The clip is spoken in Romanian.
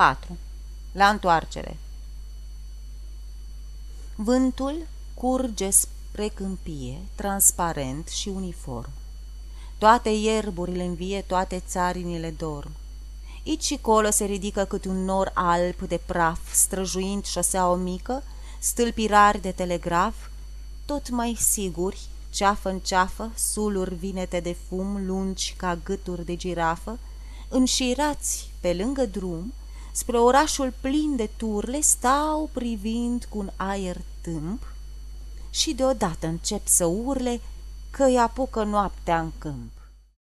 4. La întoarcere Vântul curge spre câmpie, transparent și uniform. Toate ierburile învie, toate țarinile dorm. Ici și colo se ridică câte un nor alb de praf, străjuind șosea o mică, stâlpi rari de telegraf, tot mai siguri, ceafă în ceafă, suluri vinete de fum, lungi ca gâturi de girafă, înșirați pe lângă drum, spre orașul plin de turle, stau privind cu un aer tâmp și deodată încep să urle că îi apucă noaptea în câmp.